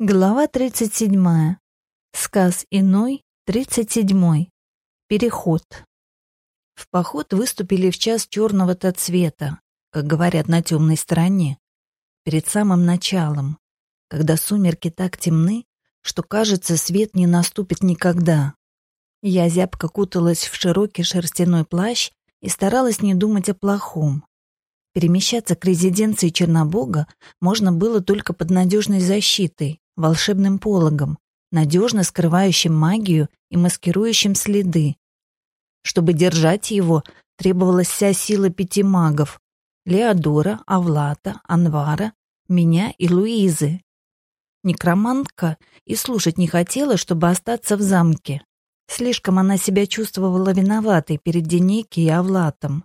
Глава 37. Сказ иной, 37. Переход. В поход выступили в час черного-то цвета, как говорят на темной стороне, перед самым началом, когда сумерки так темны, что, кажется, свет не наступит никогда. Я зябко куталась в широкий шерстяной плащ и старалась не думать о плохом. Перемещаться к резиденции Чернобога можно было только под надежной защитой, волшебным пологом, надежно скрывающим магию и маскирующим следы. Чтобы держать его, требовалась вся сила пяти магов — Леодора, Авлата, Анвара, меня и Луизы. Некромантка и слушать не хотела, чтобы остаться в замке. Слишком она себя чувствовала виноватой перед Денейки и Авлатом.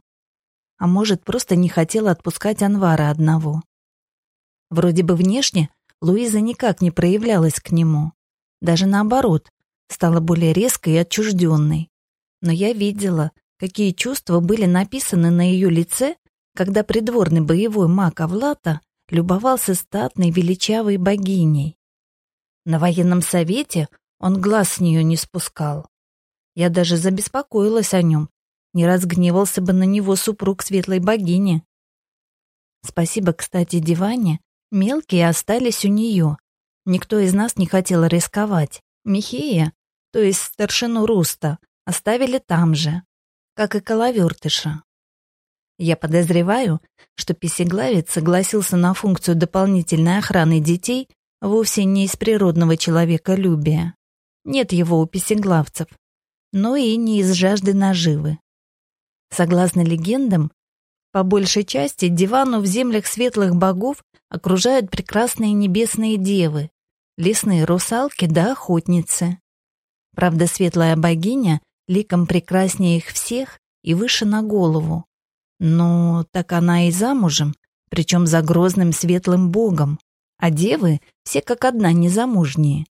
А может, просто не хотела отпускать Анвара одного. Вроде бы внешне Луиза никак не проявлялась к нему. Даже наоборот, стала более резкой и отчужденной. Но я видела, какие чувства были написаны на ее лице, когда придворный боевой маг Авлата любовался статной величавой богиней. На военном совете он глаз с нее не спускал. Я даже забеспокоилась о нем, не разгневался бы на него супруг светлой богини. Спасибо, кстати, Диване, Мелкие остались у нее. Никто из нас не хотел рисковать. Михея, то есть старшину Руста, оставили там же, как и коловертыша. Я подозреваю, что песеглавец согласился на функцию дополнительной охраны детей вовсе не из природного человеколюбия. Нет его у песеглавцев, но и не из жажды наживы. Согласно легендам, по большей части дивану в землях светлых богов окружают прекрасные небесные девы, лесные русалки да охотницы. Правда, светлая богиня ликом прекраснее их всех и выше на голову. Но так она и замужем, причем за грозным светлым богом, а девы все как одна незамужние,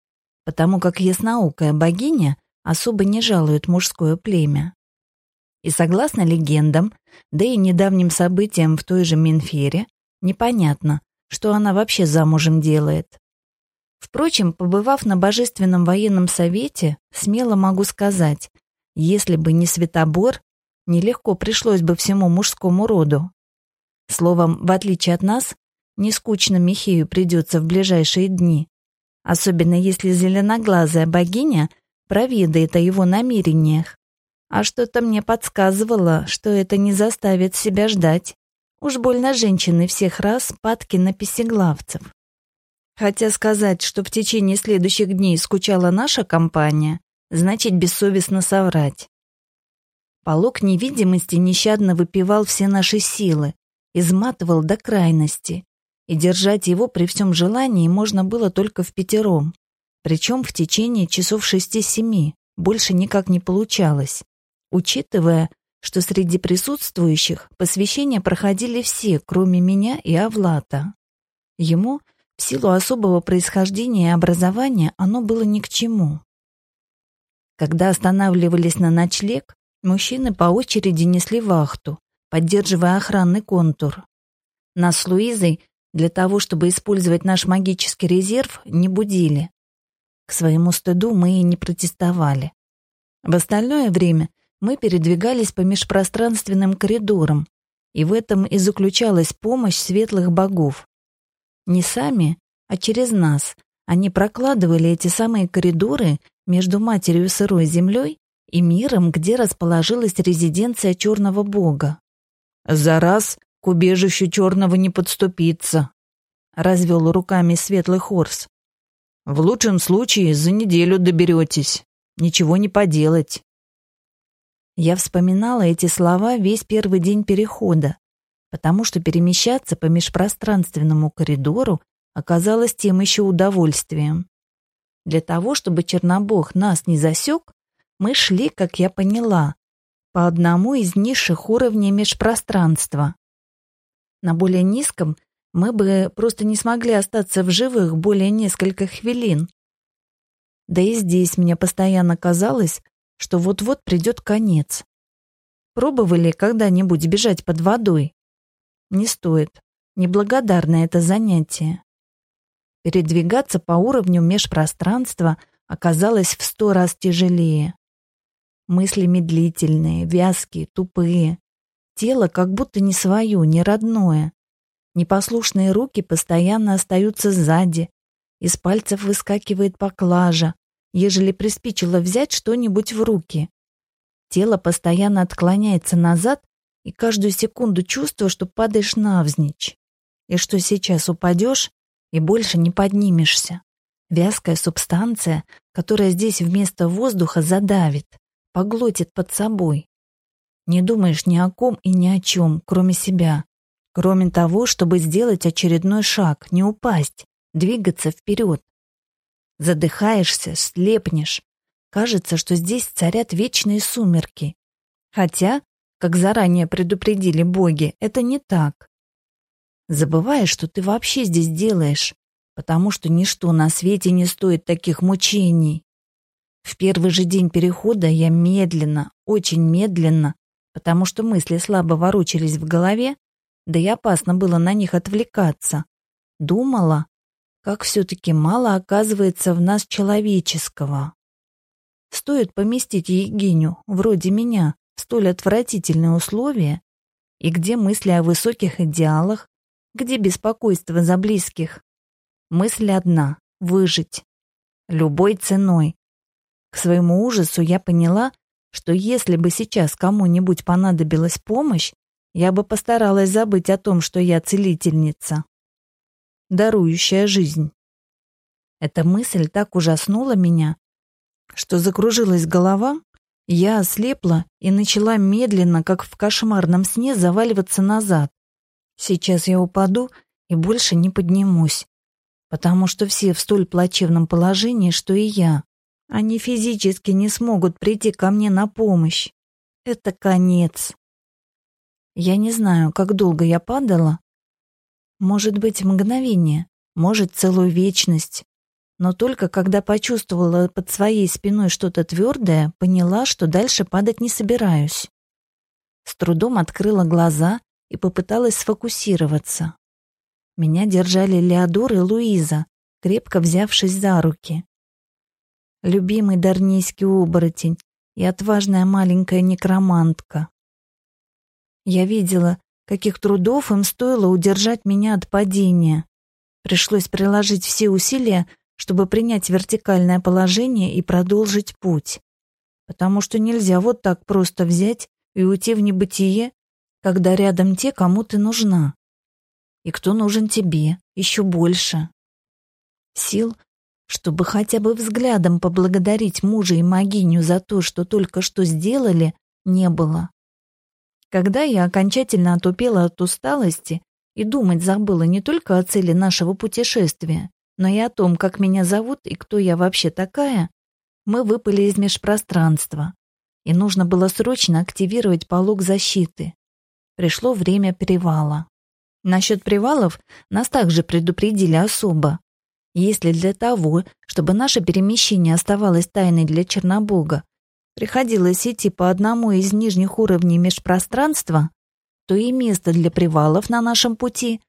потому как ясноукая богиня особо не жалует мужское племя. И согласно легендам, да и недавним событиям в той же Минфере, непонятно, что она вообще замужем делает. Впрочем, побывав на Божественном военном совете, смело могу сказать, если бы не Светобор, нелегко пришлось бы всему мужскому роду. Словом, в отличие от нас, не скучно Михею придется в ближайшие дни, особенно если зеленоглазая богиня проведает о его намерениях. А что-то мне подсказывало, что это не заставит себя ждать. Уж больно женщины всех раз падки на песеглавцев. Хотя сказать, что в течение следующих дней скучала наша компания, значит бессовестно соврать. Полок невидимости нещадно выпивал все наши силы, изматывал до крайности, и держать его при всем желании можно было только в пятером, причем в течение часов шести-семи, больше никак не получалось, учитывая, что среди присутствующих посвящения проходили все, кроме меня и Авлата. Ему, в силу особого происхождения и образования, оно было ни к чему. Когда останавливались на ночлег, мужчины по очереди несли вахту, поддерживая охранный контур. Нас с Луизой для того, чтобы использовать наш магический резерв, не будили. К своему стыду мы и не протестовали. В остальное время мы передвигались по межпространственным коридорам, и в этом и заключалась помощь светлых богов. Не сами, а через нас они прокладывали эти самые коридоры между матерью сырой землей и миром, где расположилась резиденция черного бога. «За раз к убежищу черного не подступиться», — развел руками светлый хорс. «В лучшем случае за неделю доберетесь. Ничего не поделать». Я вспоминала эти слова весь первый день перехода, потому что перемещаться по межпространственному коридору оказалось тем еще удовольствием. Для того, чтобы Чернобог нас не засек, мы шли, как я поняла, по одному из низших уровней межпространства. На более низком мы бы просто не смогли остаться в живых более нескольких хвилин. Да и здесь мне постоянно казалось, что вот-вот придет конец. Пробовали когда-нибудь бежать под водой? Не стоит. Неблагодарное это занятие. Передвигаться по уровню межпространства оказалось в сто раз тяжелее. Мысли медлительные, вязкие, тупые. Тело как будто не свое, не родное. Непослушные руки постоянно остаются сзади. Из пальцев выскакивает поклажа, ежели приспичило взять что-нибудь в руки. Тело постоянно отклоняется назад, и каждую секунду чувствую, что падаешь навзничь. И что сейчас упадешь, и больше не поднимешься. Вязкая субстанция, которая здесь вместо воздуха задавит, поглотит под собой. Не думаешь ни о ком и ни о чем, кроме себя. Кроме того, чтобы сделать очередной шаг, не упасть, двигаться вперед. Задыхаешься, слепнешь. Кажется, что здесь царят вечные сумерки. Хотя, как заранее предупредили боги, это не так. Забываешь, что ты вообще здесь делаешь, потому что ничто на свете не стоит таких мучений. В первый же день перехода я медленно, очень медленно, потому что мысли слабо ворочались в голове, да и опасно было на них отвлекаться, думала, как все-таки мало оказывается в нас человеческого. Стоит поместить Евгению, вроде меня, в столь отвратительные условия, и где мысли о высоких идеалах, где беспокойство за близких. Мысль одна — выжить. Любой ценой. К своему ужасу я поняла, что если бы сейчас кому-нибудь понадобилась помощь, я бы постаралась забыть о том, что я целительница, дарующая жизнь. Эта мысль так ужаснула меня, что закружилась голова, я ослепла и начала медленно, как в кошмарном сне, заваливаться назад. Сейчас я упаду и больше не поднимусь, потому что все в столь плачевном положении, что и я. Они физически не смогут прийти ко мне на помощь. Это конец. Я не знаю, как долго я падала. Может быть, мгновение, может, целую вечность. Но только когда почувствовала под своей спиной что-то твердое, поняла, что дальше падать не собираюсь. С трудом открыла глаза и попыталась сфокусироваться. Меня держали Леодор и Луиза, крепко взявшись за руки. Любимый дарнийский оборотень и отважная маленькая некромантка. Я видела, каких трудов им стоило удержать меня от падения. Пришлось приложить все усилия, чтобы принять вертикальное положение и продолжить путь. Потому что нельзя вот так просто взять и уйти в небытие когда рядом те, кому ты нужна. И кто нужен тебе, еще больше. Сил, чтобы хотя бы взглядом поблагодарить мужа и могиню за то, что только что сделали, не было. Когда я окончательно отупела от усталости и думать забыла не только о цели нашего путешествия, но и о том, как меня зовут и кто я вообще такая, мы выпали из межпространства, и нужно было срочно активировать полог защиты пришло время привала. Насчет привалов нас также предупредили особо. Если для того, чтобы наше перемещение оставалось тайной для Чернобога, приходилось идти по одному из нижних уровней межпространства, то и место для привалов на нашем пути,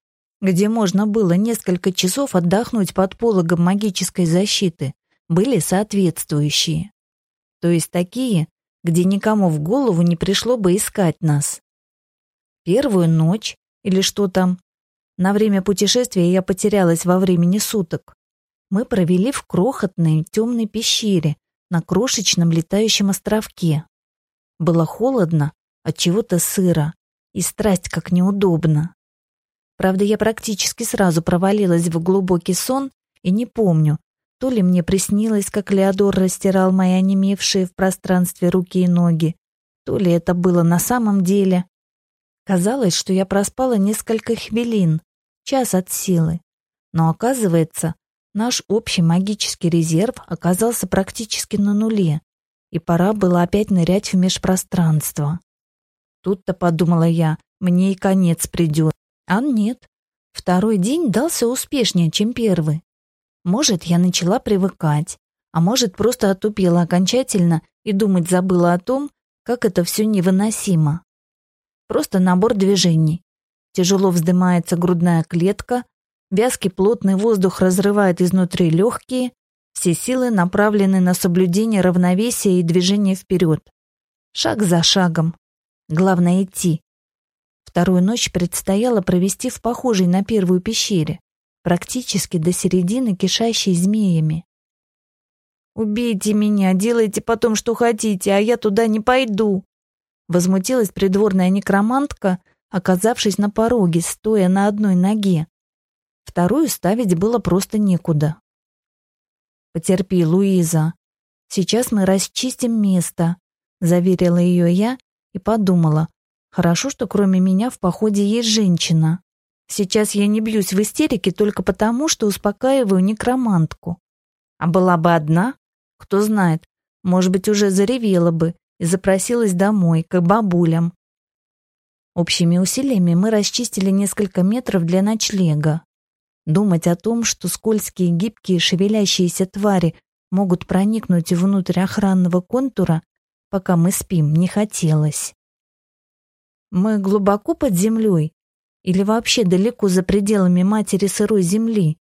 где можно было несколько часов отдохнуть под пологом магической защиты, были соответствующие. То есть такие, где никому в голову не пришло бы искать нас. Первую ночь или что там. На время путешествия я потерялась во времени суток. Мы провели в крохотной темной пещере на крошечном летающем островке. Было холодно, от чего-то сыро, и страсть как неудобно. Правда, я практически сразу провалилась в глубокий сон и не помню, то ли мне приснилось, как Леодор растирал мои онемевшие в пространстве руки и ноги, то ли это было на самом деле. Казалось, что я проспала несколько хвилин, час от силы. Но оказывается, наш общий магический резерв оказался практически на нуле, и пора было опять нырять в межпространство. Тут-то, подумала я, мне и конец придет. А нет. Второй день дался успешнее, чем первый. Может, я начала привыкать, а может, просто отупела окончательно и думать забыла о том, как это все невыносимо. Просто набор движений. Тяжело вздымается грудная клетка, Вязкий плотный воздух разрывает изнутри легкие, все силы направлены на соблюдение равновесия и движение вперед. Шаг за шагом. Главное идти. Вторую ночь предстояло провести в похожей на первую пещере, практически до середины кишащей змеями. «Убейте меня, делайте потом, что хотите, а я туда не пойду!» Возмутилась придворная некромантка, оказавшись на пороге, стоя на одной ноге. Вторую ставить было просто некуда. «Потерпи, Луиза. Сейчас мы расчистим место», — заверила ее я и подумала. «Хорошо, что кроме меня в походе есть женщина. Сейчас я не бьюсь в истерике только потому, что успокаиваю некромантку. А была бы одна, кто знает, может быть, уже заревела бы и запросилась домой, к бабулям. Общими усилиями мы расчистили несколько метров для ночлега. Думать о том, что скользкие, гибкие, шевелящиеся твари могут проникнуть внутрь охранного контура, пока мы спим, не хотелось. Мы глубоко под землей или вообще далеко за пределами матери сырой земли?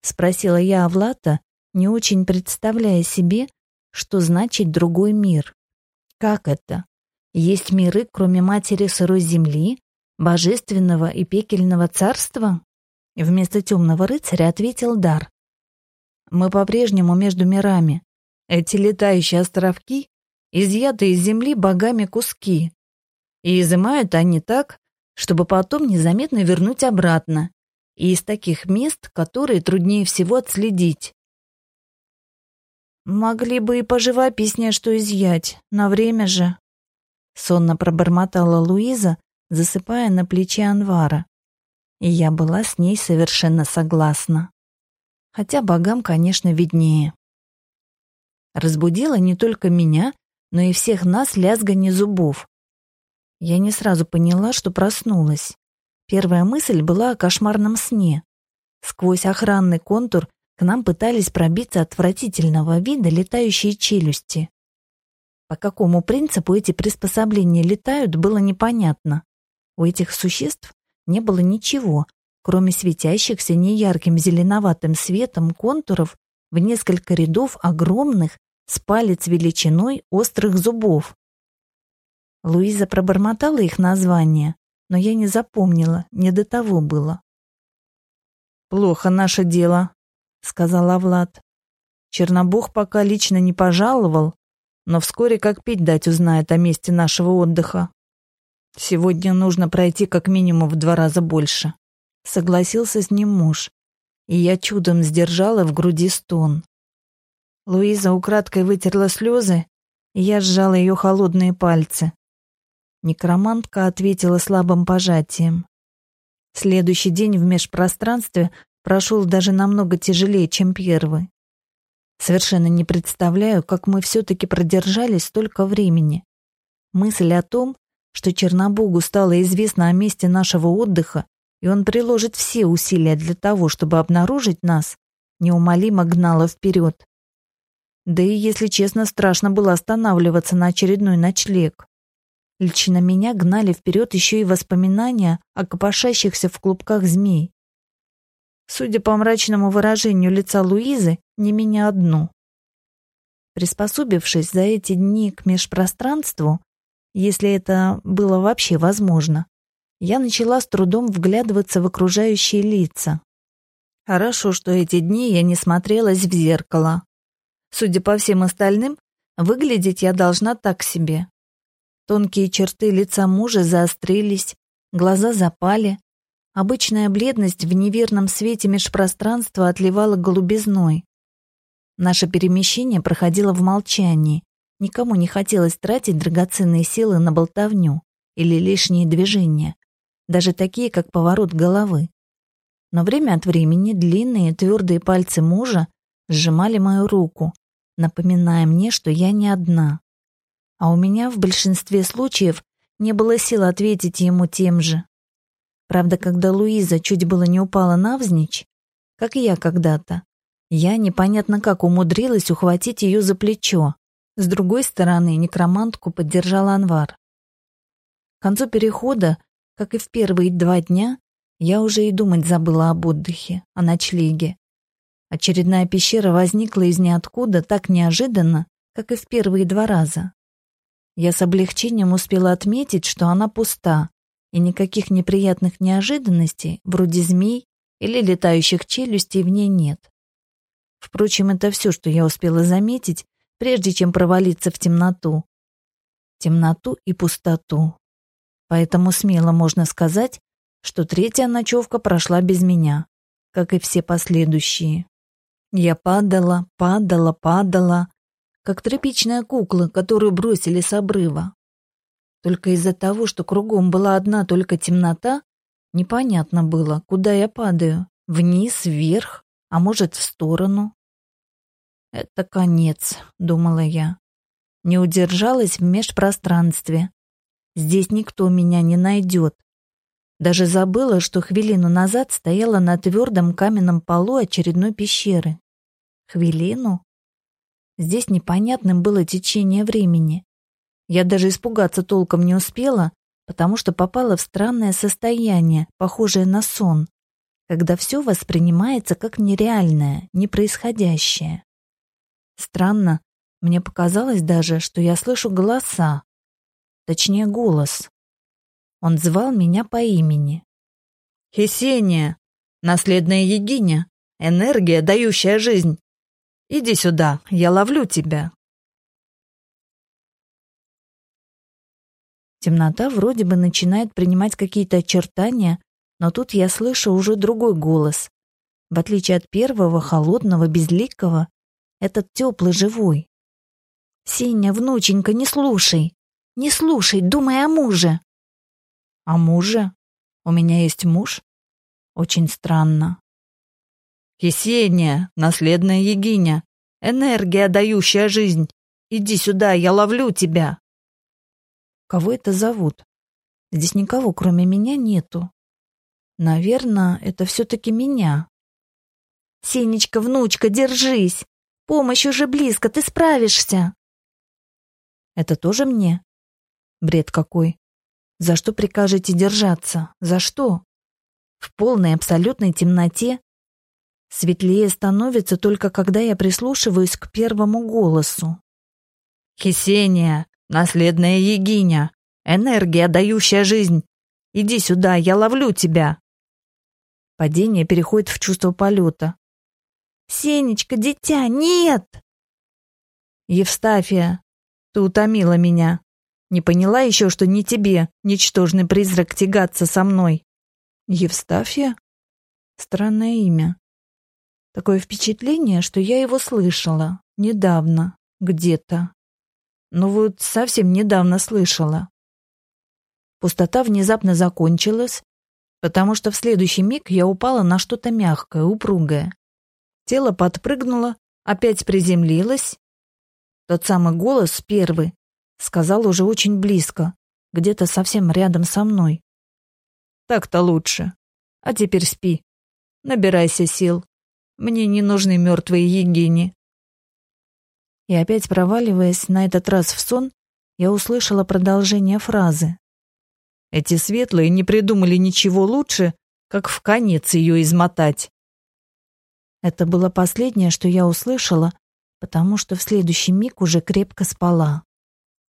Спросила я Авлата, не очень представляя себе, что значит другой мир. Как это? Есть миры, кроме матери сырой земли, божественного и пекельного царства? Вместо темного рыцаря ответил Дар. Мы по-прежнему между мирами. Эти летающие островки изъяты из земли богами куски. И изымают они так, чтобы потом незаметно вернуть обратно. И из таких мест, которые труднее всего отследить. Могли бы и поживописнее что изъять, на время же. Сонно пробормотала Луиза, засыпая на плече Анвара и я была с ней совершенно согласна. Хотя богам, конечно, виднее. Разбудила не только меня, но и всех нас лязганье зубов. Я не сразу поняла, что проснулась. Первая мысль была о кошмарном сне. Сквозь охранный контур к нам пытались пробиться отвратительного вида летающие челюсти. По какому принципу эти приспособления летают, было непонятно. У этих существ не было ничего, кроме светящихся неярким зеленоватым светом контуров в несколько рядов огромных, с палец величиной острых зубов. Луиза пробормотала их название, но я не запомнила, не до того было. «Плохо наше дело», — сказала Влад. «Чернобог пока лично не пожаловал, но вскоре как пить дать узнает о месте нашего отдыха». Сегодня нужно пройти как минимум в два раза больше. Согласился с ним муж. И я чудом сдержала в груди стон. Луиза украдкой вытерла слезы, и я сжала ее холодные пальцы. Некромантка ответила слабым пожатием. Следующий день в межпространстве прошел даже намного тяжелее, чем первый. Совершенно не представляю, как мы все-таки продержались столько времени. Мысль о том, что Чернобогу стало известно о месте нашего отдыха, и он приложит все усилия для того, чтобы обнаружить нас, неумолимо гнала вперед. Да и, если честно, страшно было останавливаться на очередной ночлег. Лично меня гнали вперед еще и воспоминания о копошащихся в клубках змей. Судя по мрачному выражению лица Луизы, не меня одну. Приспособившись за эти дни к межпространству, если это было вообще возможно. Я начала с трудом вглядываться в окружающие лица. Хорошо, что эти дни я не смотрелась в зеркало. Судя по всем остальным, выглядеть я должна так себе. Тонкие черты лица мужа заострились, глаза запали. Обычная бледность в неверном свете межпространства отливала голубизной. Наше перемещение проходило в молчании, Никому не хотелось тратить драгоценные силы на болтовню или лишние движения, даже такие, как поворот головы. Но время от времени длинные твердые пальцы мужа сжимали мою руку, напоминая мне, что я не одна. А у меня в большинстве случаев не было сил ответить ему тем же. Правда, когда Луиза чуть было не упала навзничь, как и я когда-то, я непонятно как умудрилась ухватить ее за плечо, с другой стороны, некромантку поддержал Анвар. К концу перехода, как и в первые два дня, Я уже и думать забыла об отдыхе, о ночлеге. Очередная пещера возникла из ниоткуда так неожиданно, как и в первые два раза. Я с облегчением успела отметить, что она пуста, и никаких неприятных неожиданностей, вроде змей или летающих челюстей, в ней нет. Впрочем, это все, что я успела заметить, прежде чем провалиться в темноту. Темноту и пустоту. Поэтому смело можно сказать, что третья ночевка прошла без меня, как и все последующие. Я падала, падала, падала, как тряпичная кукла, которую бросили с обрыва. Только из-за того, что кругом была одна только темнота, непонятно было, куда я падаю. Вниз, вверх, а может, в сторону. «Это конец», — думала я. Не удержалась в межпространстве. Здесь никто меня не найдет. Даже забыла, что хвилину назад стояла на твердом каменном полу очередной пещеры. Хвилину? Здесь непонятным было течение времени. Я даже испугаться толком не успела, потому что попала в странное состояние, похожее на сон, когда все воспринимается как нереальное, непроисходящее. Странно, мне показалось даже, что я слышу голоса, точнее голос. Он звал меня по имени. «Хесения, наследная Егиня, энергия, дающая жизнь. Иди сюда, я ловлю тебя». Темнота вроде бы начинает принимать какие-то очертания, но тут я слышу уже другой голос. В отличие от первого, холодного, безликого, этот теплый, живой. «Сеня, внученька, не слушай! Не слушай, думай о муже!» «О муже? У меня есть муж?» «Очень странно». «Есения, наследная Егиня, энергия, дающая жизнь! Иди сюда, я ловлю тебя!» Кого это зовут? Здесь никого, кроме меня, нету. Наверное, это все-таки меня. Сенечка, внучка, держись. Помощь уже близко, ты справишься. Это тоже мне? Бред какой. За что прикажете держаться? За что? В полной абсолютной темноте Светлее становится только когда я прислушиваюсь к первому голосу. «Хесения, Наследная Егиня, энергия, дающая жизнь. Иди сюда, я ловлю тебя. Падение переходит в чувство полета. Сенечка, дитя, нет! Евстафия, ты утомила меня. Не поняла еще, что не тебе, ничтожный призрак, тягаться со мной. Евстафия? Странное имя. Такое впечатление, что я его слышала недавно, где-то. Ну вот совсем недавно слышала. Пустота внезапно закончилась, потому что в следующий миг я упала на что-то мягкое, упругое. Тело подпрыгнуло, опять приземлилось. Тот самый голос, первый, сказал уже очень близко, где-то совсем рядом со мной. «Так-то лучше. А теперь спи. Набирайся сил. Мне не нужны мертвые Егини. И опять проваливаясь на этот раз в сон, я услышала продолжение фразы. Эти светлые не придумали ничего лучше, как в конец ее измотать. Это было последнее, что я услышала, потому что в следующий миг уже крепко спала.